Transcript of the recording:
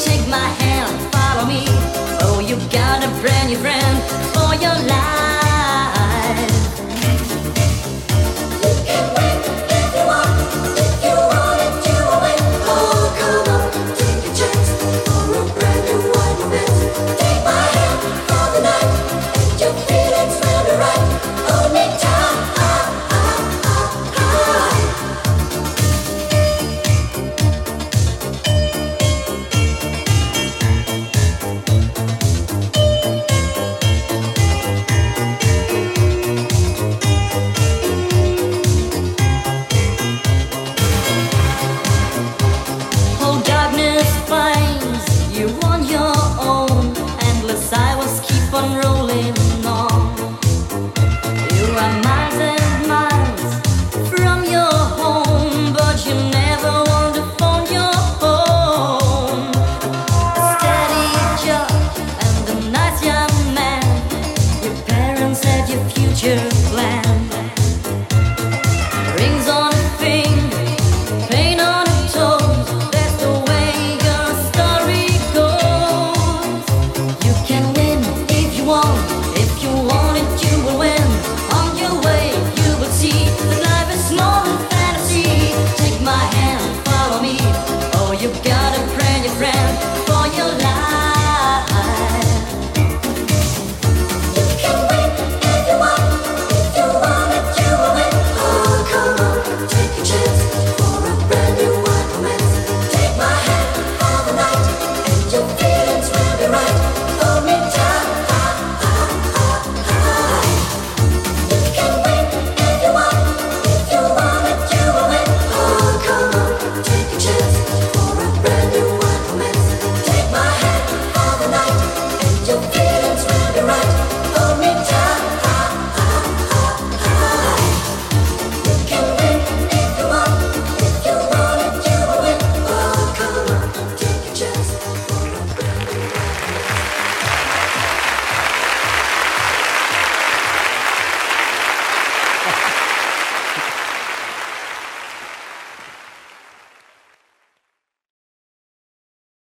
Take my hand, follow me. Oh, you got a brand new friend for your life. room.